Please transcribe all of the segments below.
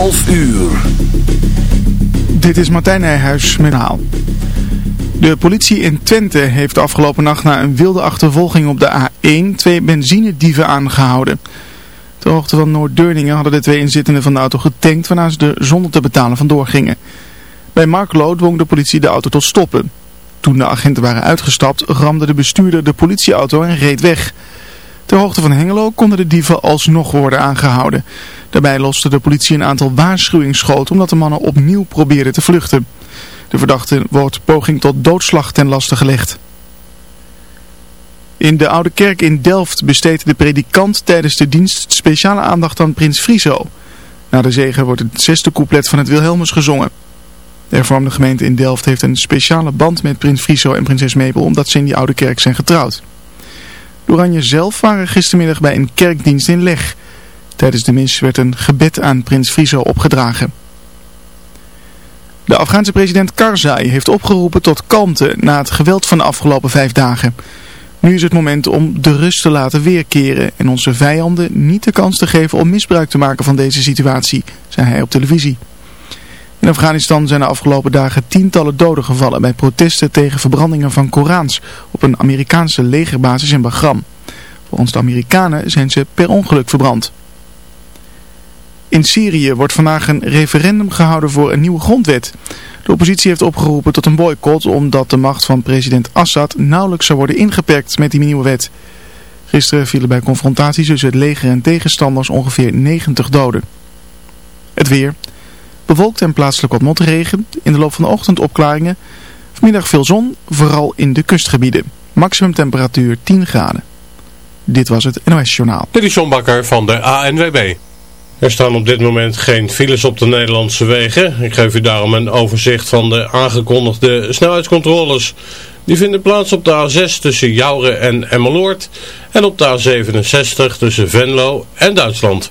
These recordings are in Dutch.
11 uur. Dit is Martijn Nijhuis met haal. De politie in Twente heeft afgelopen nacht na een wilde achtervolging op de A1 twee benzinedieven aangehouden. Ter hoogte van Noord-Deurningen hadden de twee inzittenden van de auto getankt waarna ze er zonder te betalen vandoor gingen. Bij Marklo dwong de politie de auto tot stoppen. Toen de agenten waren uitgestapt ramde de bestuurder de politieauto en reed weg. Ter hoogte van Hengelo konden de dieven alsnog worden aangehouden. Daarbij loste de politie een aantal waarschuwingsschoten omdat de mannen opnieuw probeerden te vluchten. De verdachte wordt poging tot doodslag ten laste gelegd. In de Oude Kerk in Delft besteedt de predikant tijdens de dienst speciale aandacht aan prins Friso. Na de zegen wordt het zesde couplet van het Wilhelmus gezongen. De hervormde gemeente in Delft heeft een speciale band met prins Friso en prinses Mabel omdat ze in die Oude Kerk zijn getrouwd. Oranje zelf waren gistermiddag bij een kerkdienst in Leg. Tijdens de mis werd een gebed aan prins Friso opgedragen. De Afghaanse president Karzai heeft opgeroepen tot kalmte na het geweld van de afgelopen vijf dagen. Nu is het moment om de rust te laten weerkeren en onze vijanden niet de kans te geven om misbruik te maken van deze situatie, zei hij op televisie. In Afghanistan zijn de afgelopen dagen tientallen doden gevallen bij protesten tegen verbrandingen van Korans op een Amerikaanse legerbasis in Bagram. Volgens de Amerikanen zijn ze per ongeluk verbrand. In Syrië wordt vandaag een referendum gehouden voor een nieuwe grondwet. De oppositie heeft opgeroepen tot een boycott omdat de macht van president Assad nauwelijks zou worden ingeperkt met die nieuwe wet. Gisteren vielen bij confrontaties tussen het leger en tegenstanders ongeveer 90 doden. Het weer. Bewolkt en plaatselijk wat motregen. In de loop van de ochtend opklaringen. Vanmiddag veel zon, vooral in de kustgebieden. Maximum temperatuur 10 graden. Dit was het NOS Journaal. Dit is John Bakker van de ANWB. Er staan op dit moment geen files op de Nederlandse wegen. Ik geef u daarom een overzicht van de aangekondigde snelheidscontroles. Die vinden plaats op de A6 tussen Jouren en Emmeloord en op de A67 tussen Venlo en Duitsland.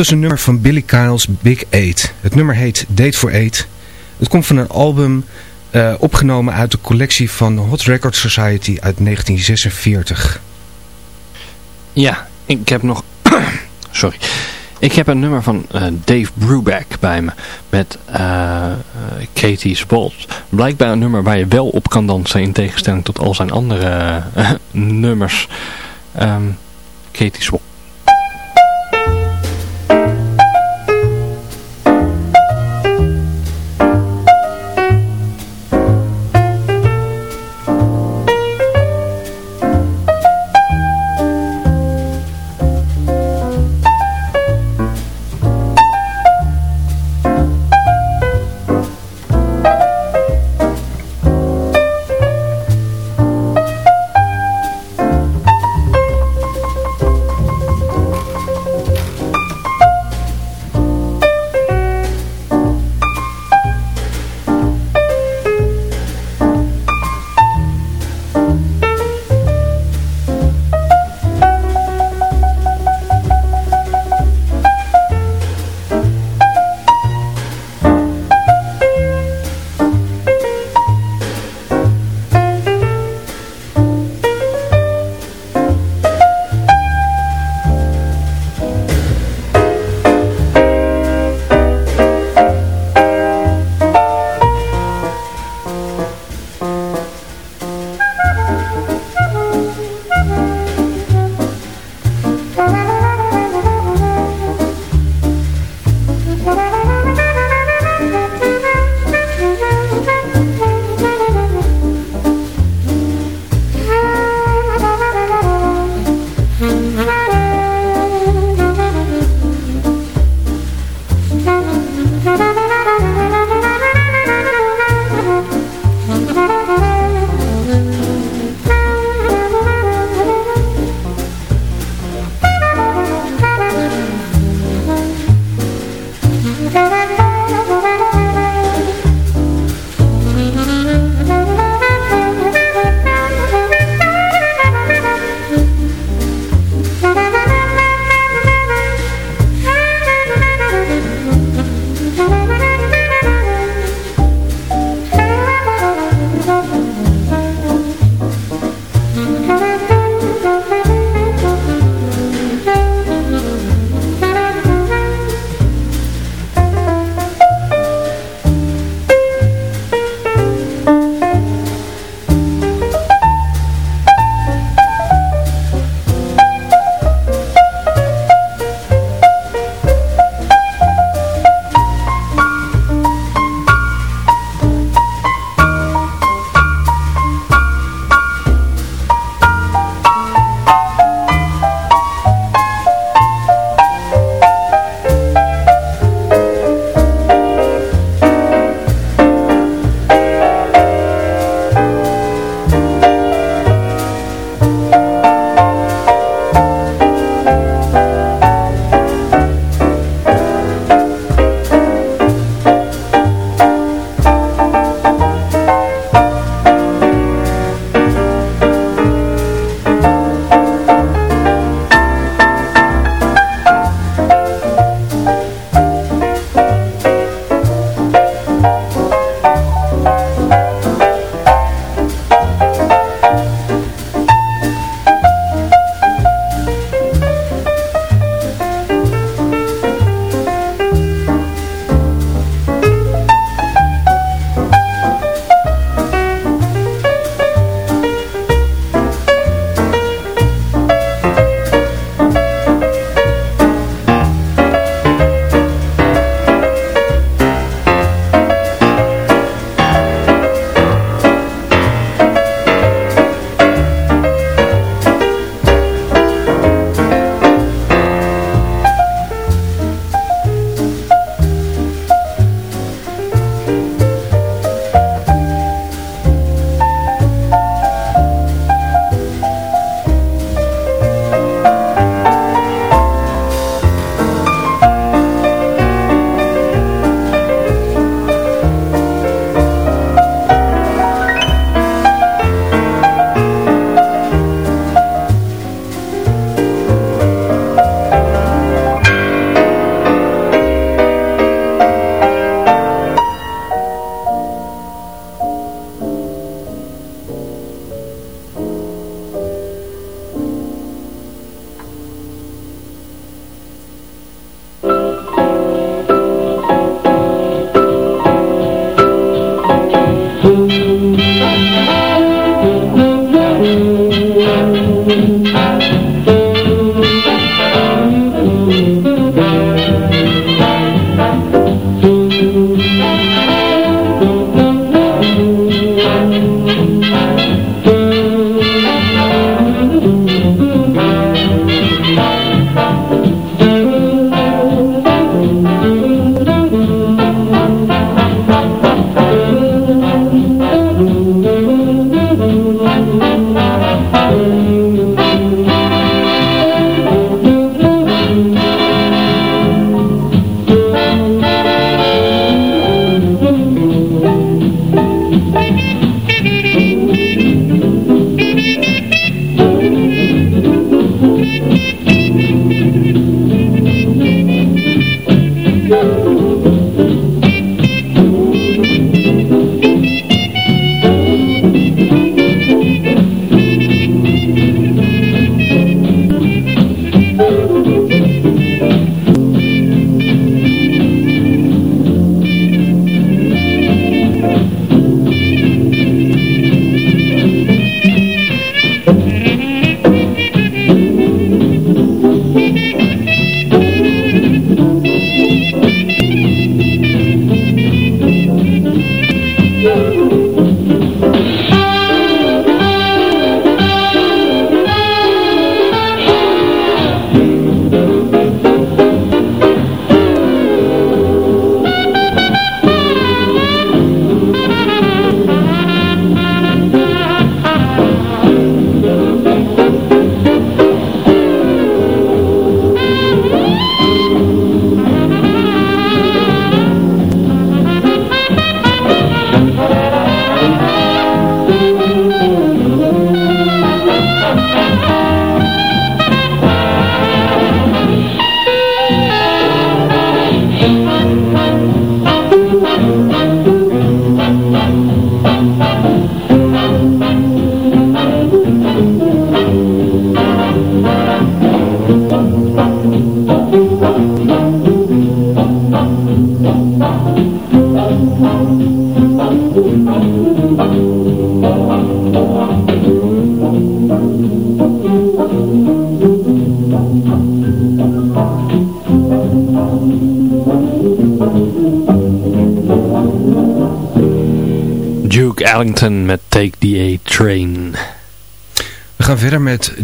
Was een nummer van Billy Kyle's Big Eight. Het nummer heet Date for Eight. Het komt van een album uh, opgenomen uit de collectie van Hot Record Society uit 1946. Ja, ik heb nog... Sorry. Ik heb een nummer van uh, Dave Brubeck bij me. Met uh, Katie Spolt. Blijkbaar een nummer waar je wel op kan dansen. In tegenstelling tot al zijn andere nummers. Um, Katie Spolt.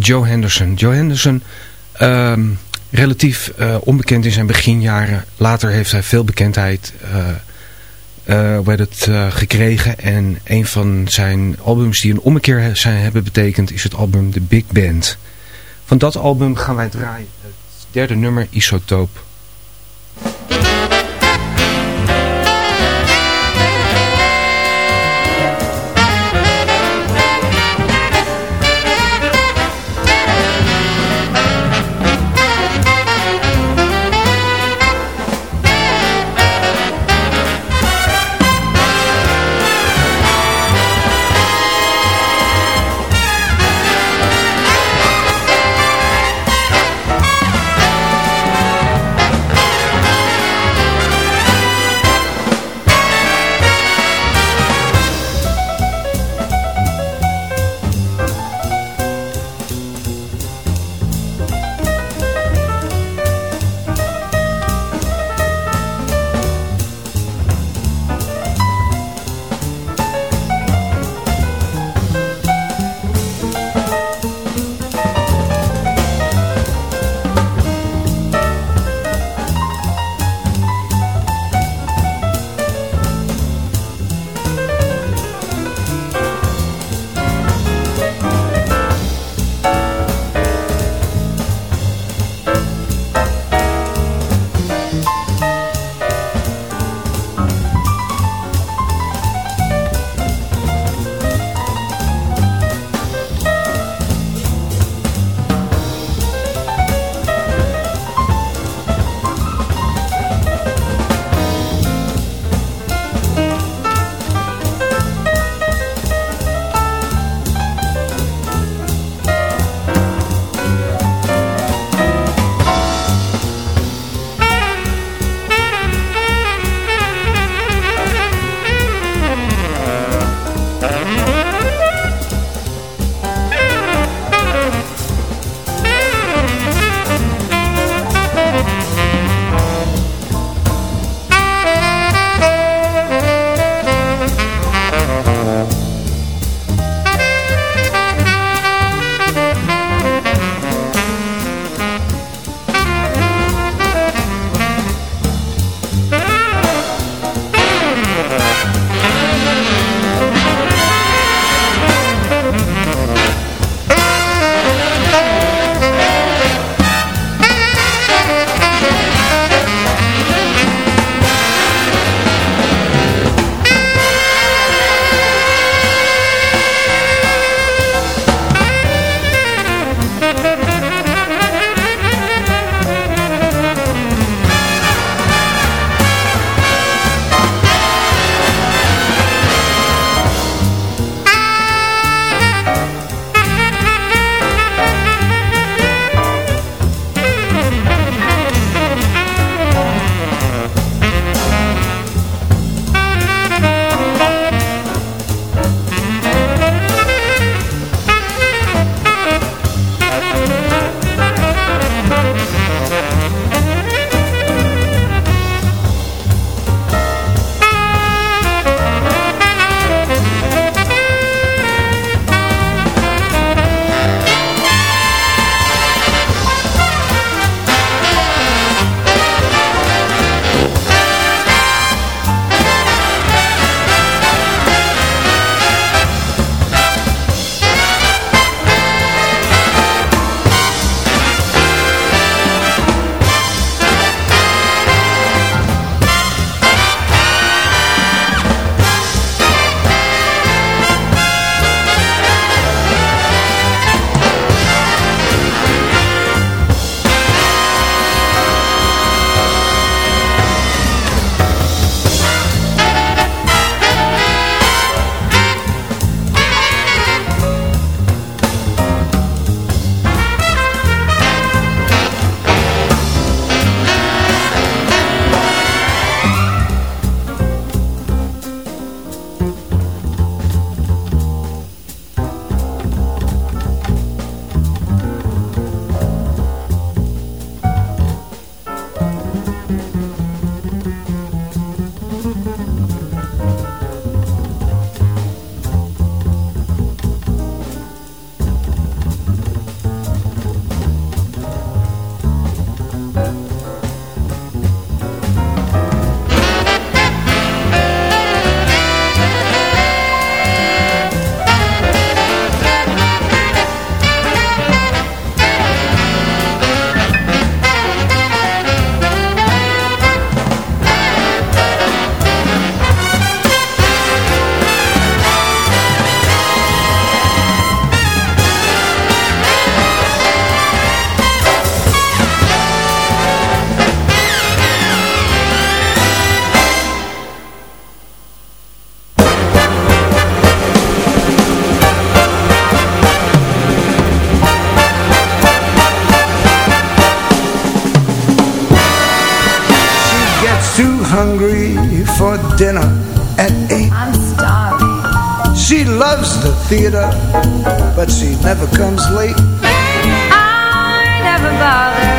Joe Henderson. Joe Henderson, ehm, relatief uh, onbekend in zijn beginjaren. Later heeft hij veel bekendheid uh, werd het, gekregen. En een van zijn albums die een ommekeer zijn, hebben betekend is het album The Big Band. Van dat album gaan wij draaien het derde nummer Isotoop. She loves the theater, but she never comes late. I never bother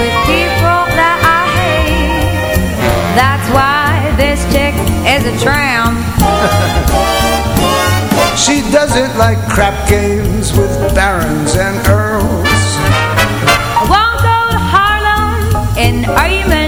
with people that I hate. That's why this chick is a tramp. She doesn't like crap games with barons and earls. I won't go to Harlem in diamonds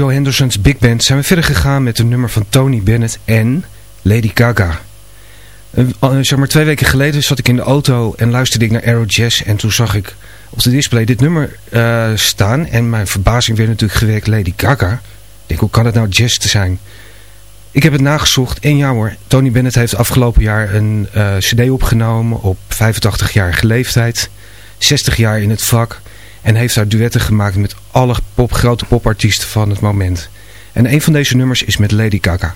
Joe Henderson's Big Band zijn we verder gegaan met een nummer van Tony Bennett en Lady Gaga. Eh, zeg maar twee weken geleden zat ik in de auto en luisterde ik naar Aero Jazz en toen zag ik op de display dit nummer eh, staan en mijn verbazing werd natuurlijk gewekt Lady Gaga. Ik denk hoe kan het nou jazz te zijn? Ik heb het nagezocht en ja hoor, Tony Bennett heeft afgelopen jaar een eh, cd opgenomen op 85-jarige leeftijd, 60 jaar in het vak en heeft daar duetten gemaakt met alle pop, grote popartiesten van het moment. En een van deze nummers is met Lady Gaga.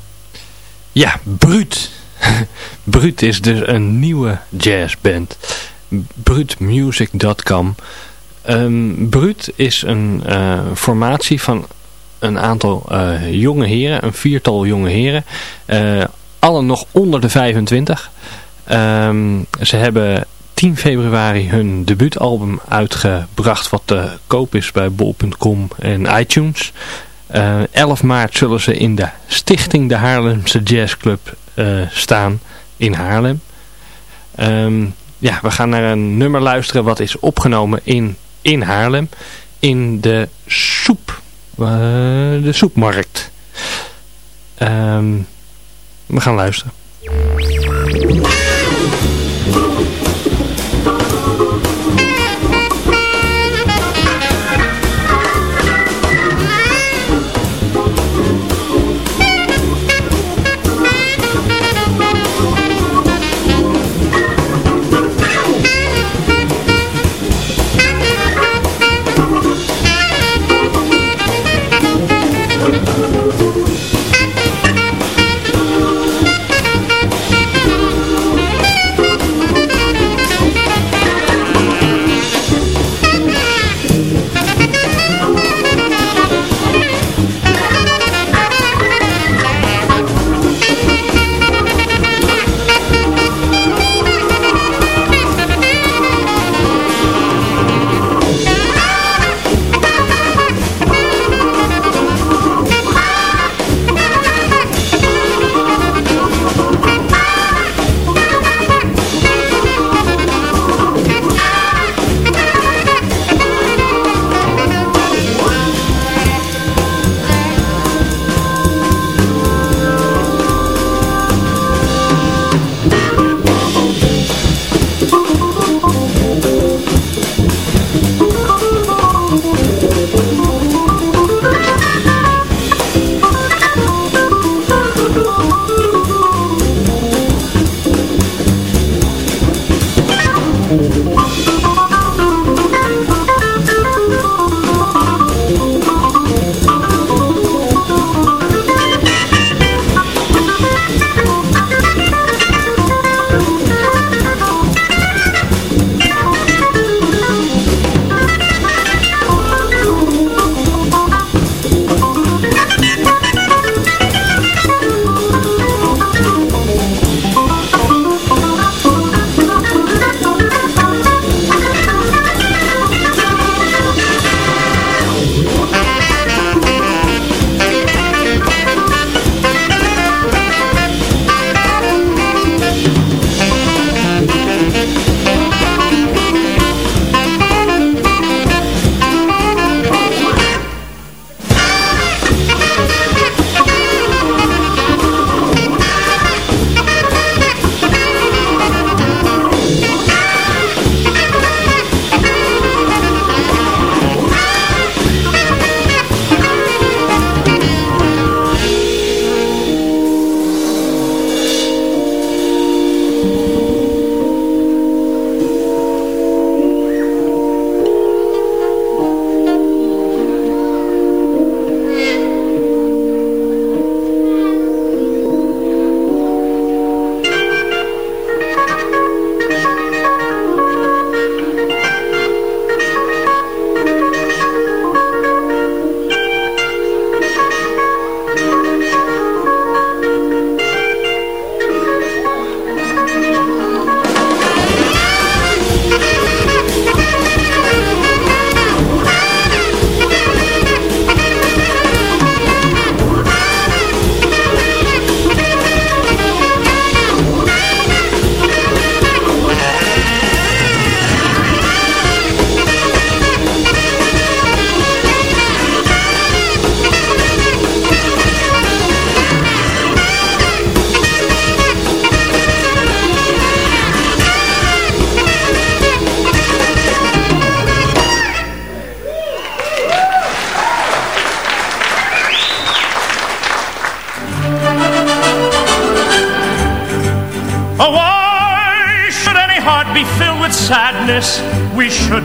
Ja, Bruut. Bruut is dus een nieuwe jazzband. Bruutmusic.com Ehm Bruut is een eh, formatie van een aantal eh, jonge heren, een viertal jonge heren. eh allen nog onder de 25. Ehm, ze hebben 10 februari hun debuutalbum uitgebracht wat te koop is bij bol.com en iTunes. Eh 11 maart zullen ze in de Stichting de Haarlemse Jazz Club eh, staan in Haarlem. Ehm, ja, we gaan naar een nummer luisteren wat is opgenomen in, in Haarlem. In de soep. eh, de soepmarkt. Ehm, we gaan luisteren.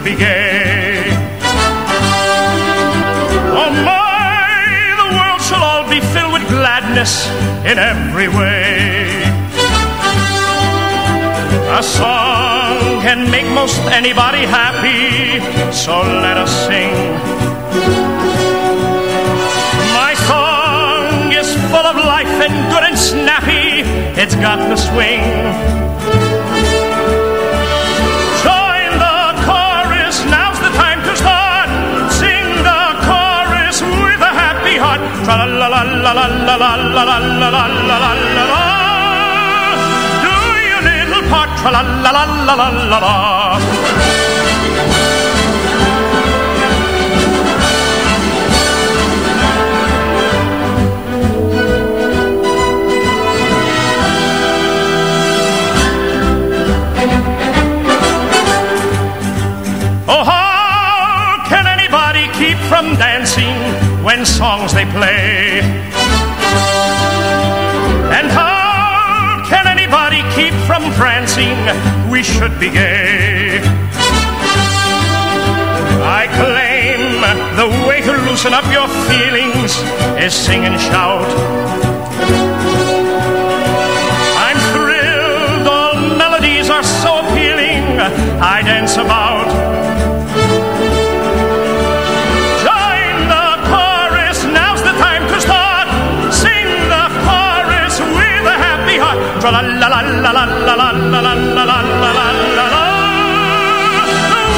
Be gay. Oh my, the world shall all be filled with gladness in every way. A song can make most anybody happy, so let us sing. My song is full of life and good and snappy, it's got the swing. La la la la la la la la la la la. Do your little part. La la la la la la la. Oh, how can anybody keep from dancing when songs they play? And how can anybody keep from prancing? We should be gay. I claim the way to loosen up your feelings is sing and shout. I'm thrilled, all melodies are so appealing, I dance about. Tra la la la la la la la la la.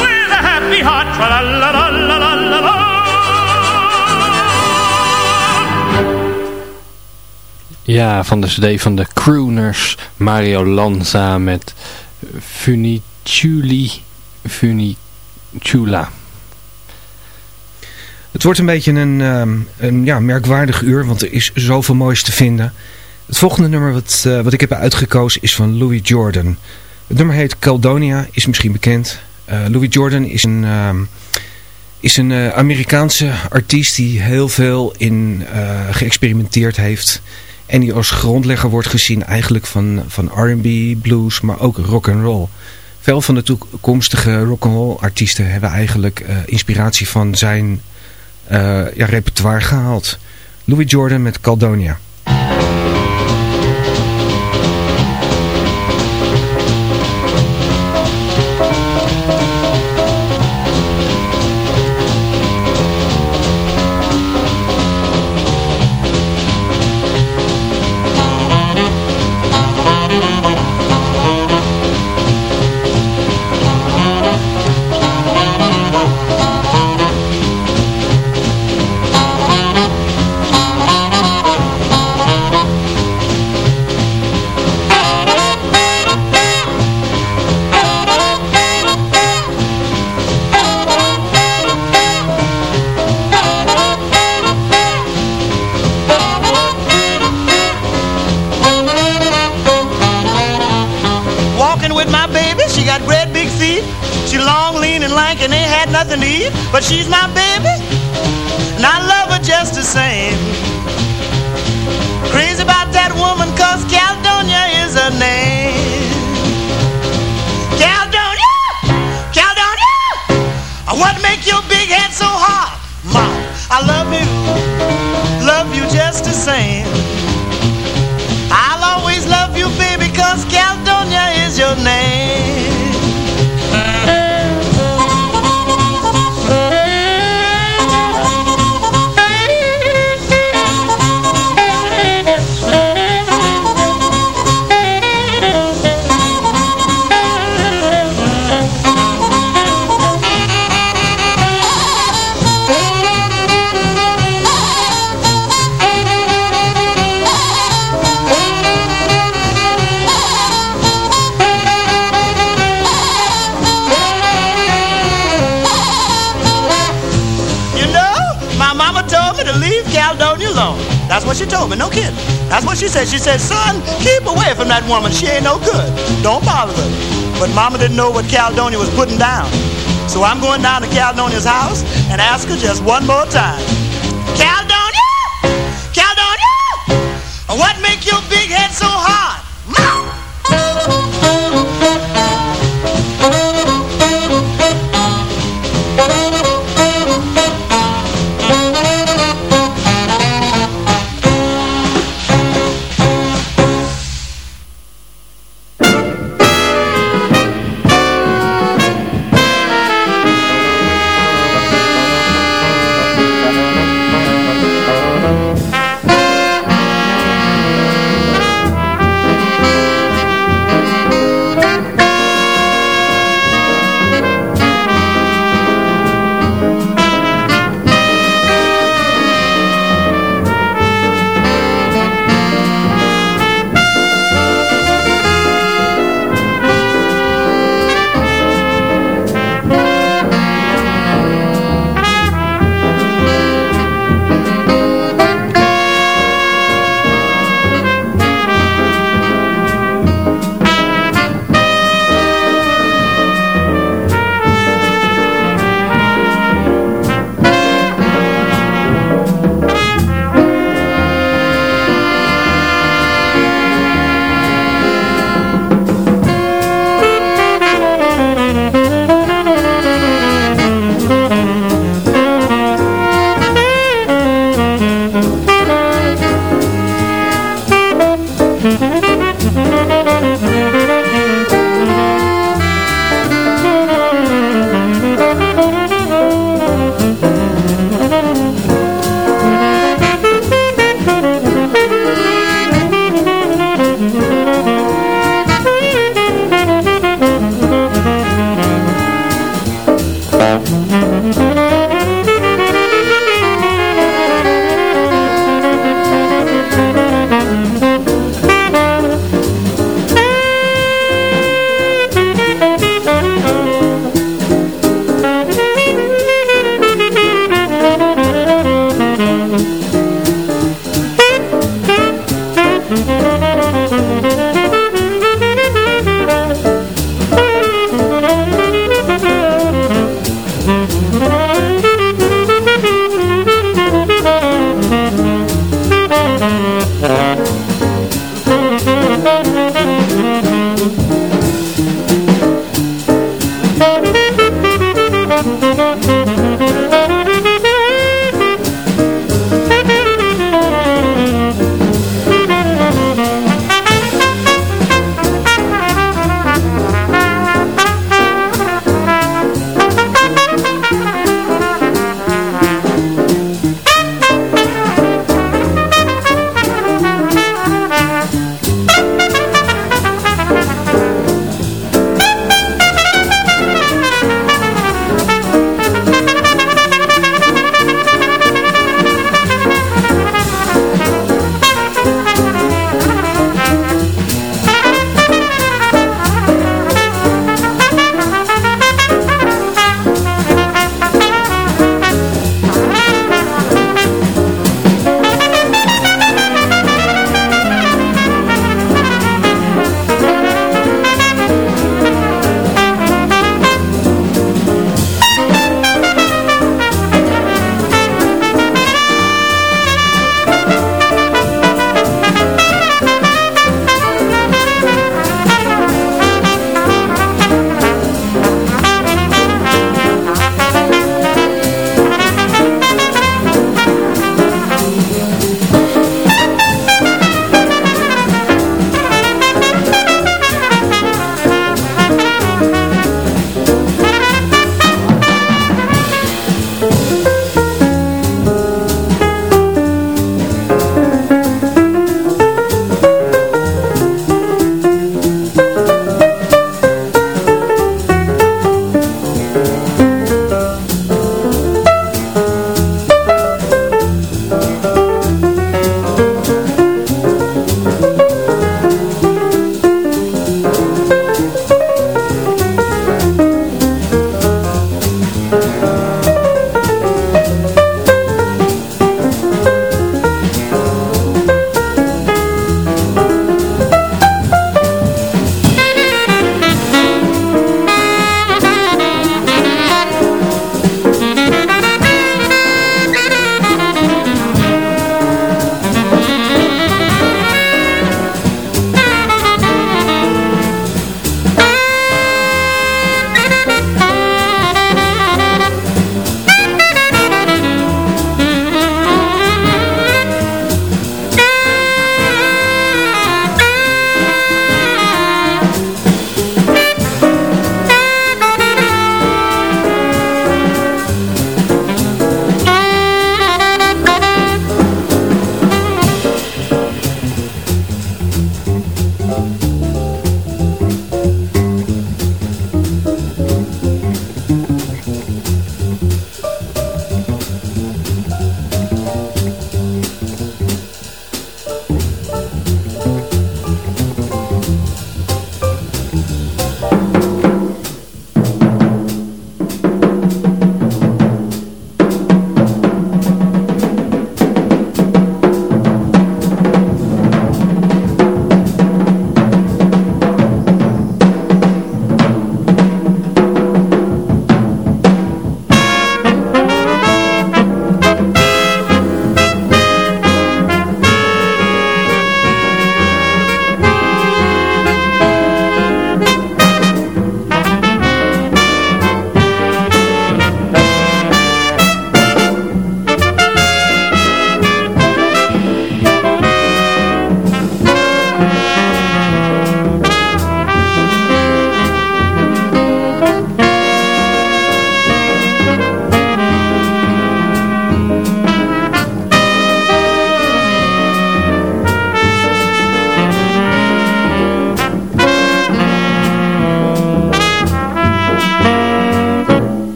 With a happy heart. Tra la la la la la la la. Ja, van de cd van de Crooners, Mario Lanza met Funiculi Funicula. Het wordt een beetje een, ehm, een ja, merkwaardig uur, want er is zoveel moois te vinden. Het volgende nummer wat, eh, wat ik heb uitgekozen is van Louis Jordan. Het nummer heet Caldonia, is misschien bekend. Eh, Louis Jordan is een, ehm, is een eh, Amerikaanse artiest die heel veel in geëxperimenteerd heeft. En die als grondlegger wordt gezien eigenlijk van, van R&B, blues, maar ook rock and roll. Veel van de toekomstige rock and roll artiesten hebben eigenlijk inspiratie van zijn ja, repertoire gehaald. Louis Jordan met Caldonia. Mama didn't know what Caledonia was putting down. So I'm going down to Caledonia's house and ask her just one more time. Caledonia! Caledonia! What make your big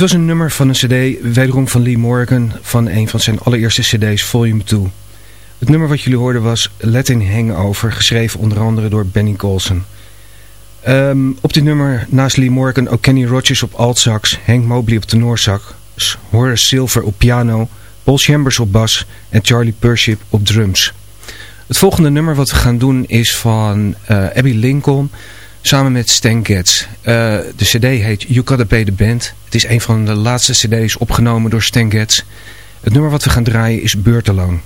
Dit was een nummer van een cd, wederom van Lee Morgan, van een van zijn allereerste cd's, Volume 2. Het nummer wat jullie hoorden was Letting Hangover, geschreven onder andere door Benny Colson. Ehm, op dit nummer naast Lee Morgan ook Kenny Rogers op altsax, Hank Mobley op tenorsax, Horace Silver op piano, Paul Chambers op bas en Charlie Pership op drums. Het volgende nummer wat we gaan doen is van uh, Abby Lincoln samen met Stan Getz. Uh, de cd heet You Gotta Pay the Band. Het is een van de laatste cd's opgenomen door Stan Getz. Het nummer wat we gaan draaien is Beurteloon.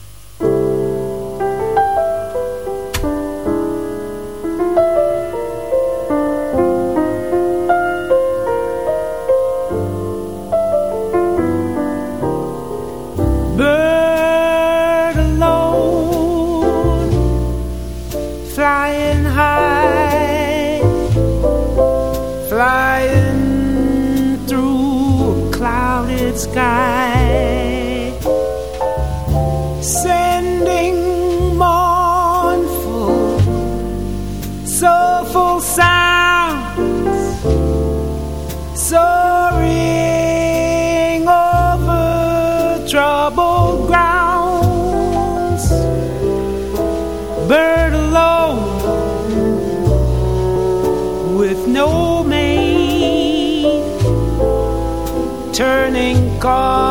call.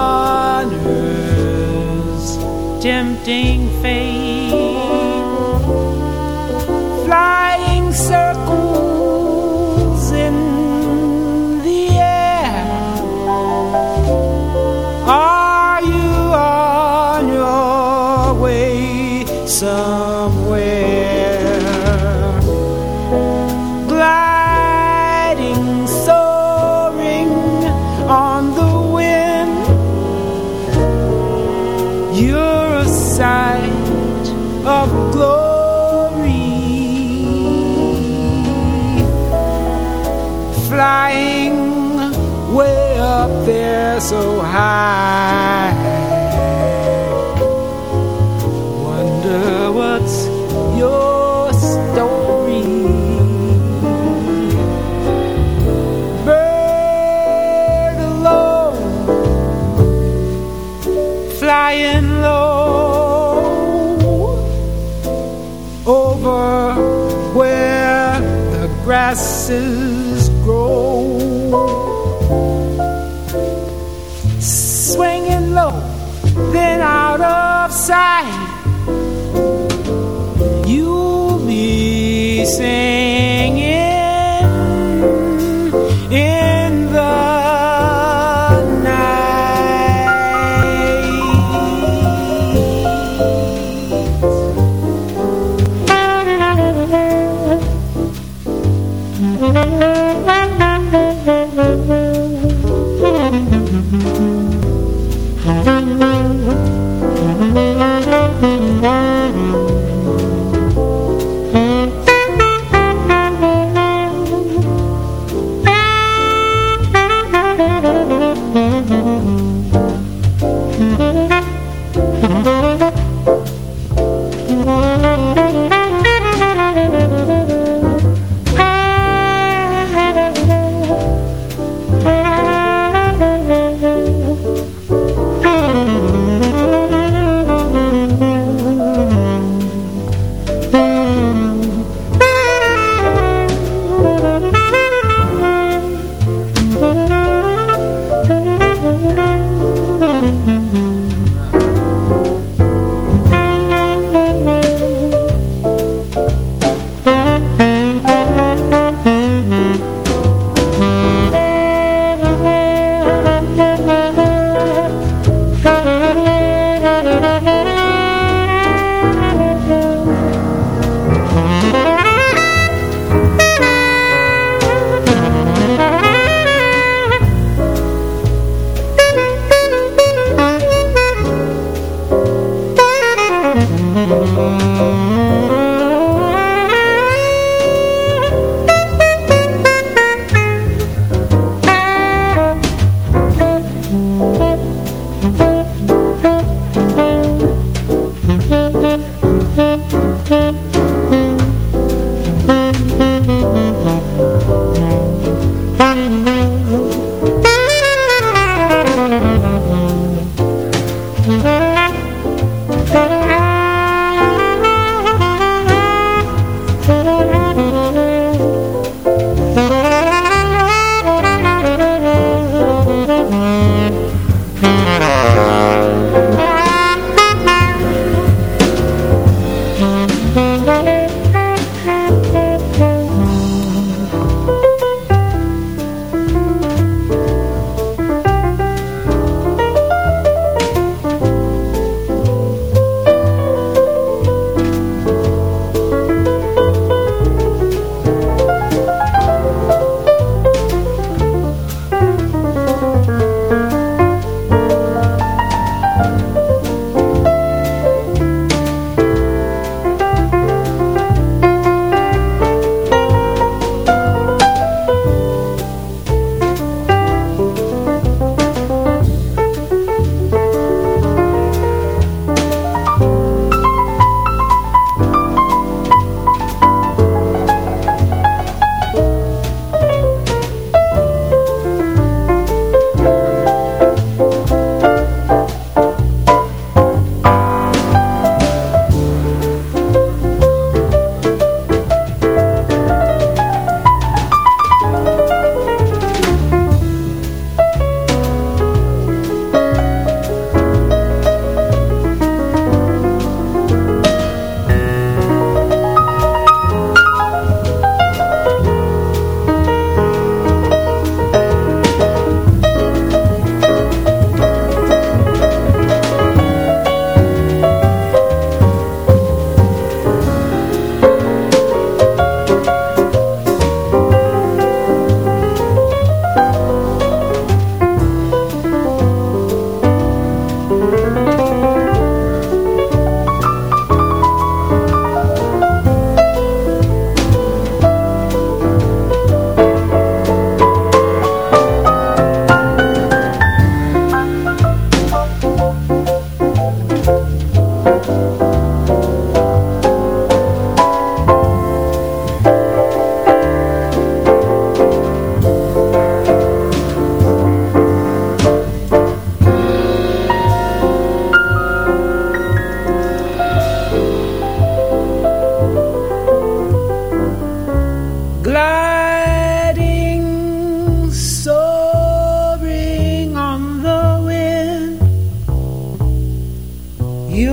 So high. Wonder what's your story? Bird alone, flying low over where the grasses grow. Of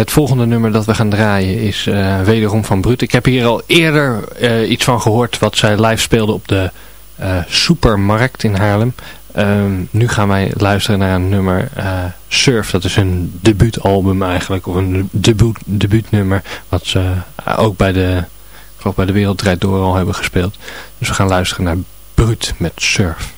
het volgende nummer dat we gaan draaien is eh, wederom van Brut. Ik heb hier al eerder eh, iets van gehoord wat zij live speelde op de eh, Supermarkt in Haarlem. Ehm, nu gaan wij luisteren naar een nummer Surf. Dat is een debuutalbum eigenlijk, of een debuut, debuutnummer wat ze ook bij de, ik bij de Wereld Door al hebben gespeeld. Dus we gaan luisteren naar Brut met Surf.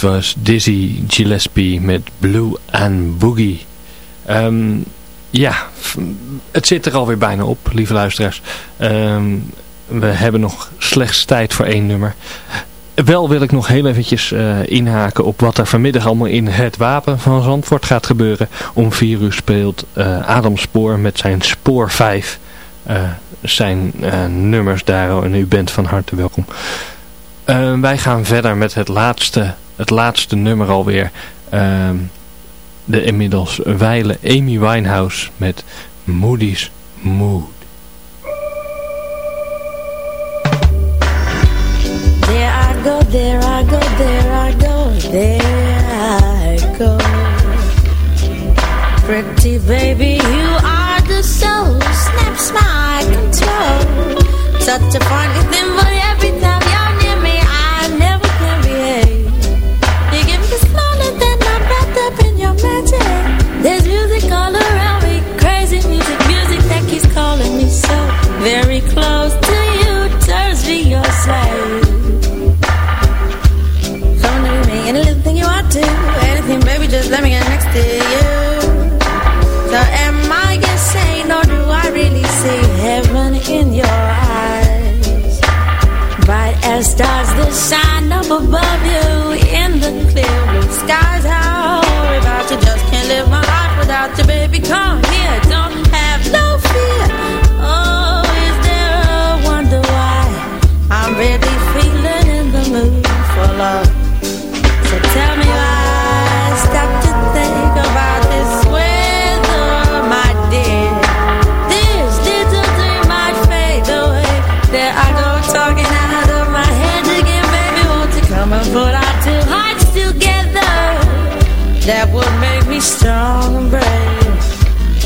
Was Dizzy Gillespie met Blue and Boogie. Ehm, ja, het zit er alweer bijna op, lieve luisteraars. Ehm, we hebben nog slechts tijd voor één nummer. Wel wil ik nog heel eventjes uh, inhaken op wat er vanmiddag allemaal in het Wapen van Zandvoort gaat gebeuren. Om vier uur speelt uh, Adam Spoor met zijn Spoor 5 uh, zijn nummers daar en u bent van harte welkom. wij gaan verder met het laatste, het laatste nummer alweer. Ehm, de inmiddels wijle Amy Winehouse met Moody's Mood. go, there I go, there I go, there I go. Pretty baby, you are the soul, snaps my control. Such a funny thing, let me get next to you. So am I insane or do I really see heaven in your eyes? Bright as stars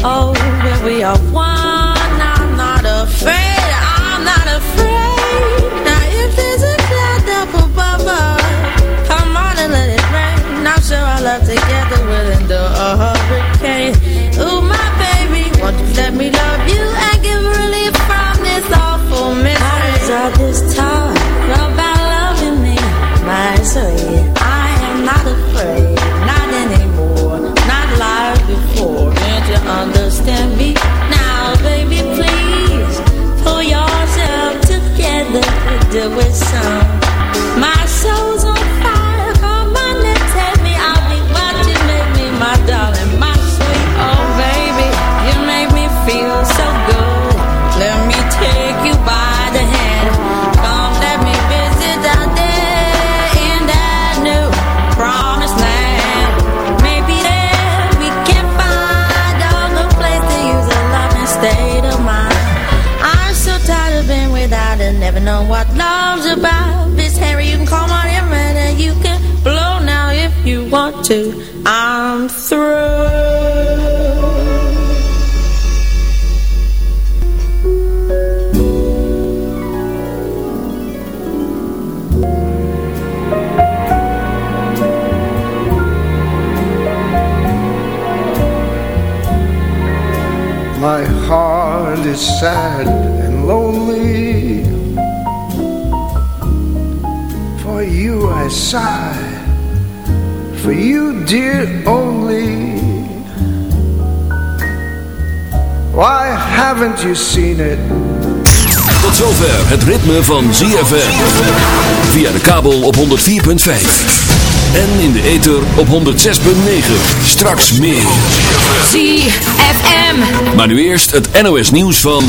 Oh, we are one, sad and lonely. For you I sigh for you, dear, only. Why haven't you seen it? Tot zover het ritme van ZFM. Via de kabel op 104.5. En in de ether op 106.9. Straks meer. ZFM. Maar nu eerst het NOS nieuws van...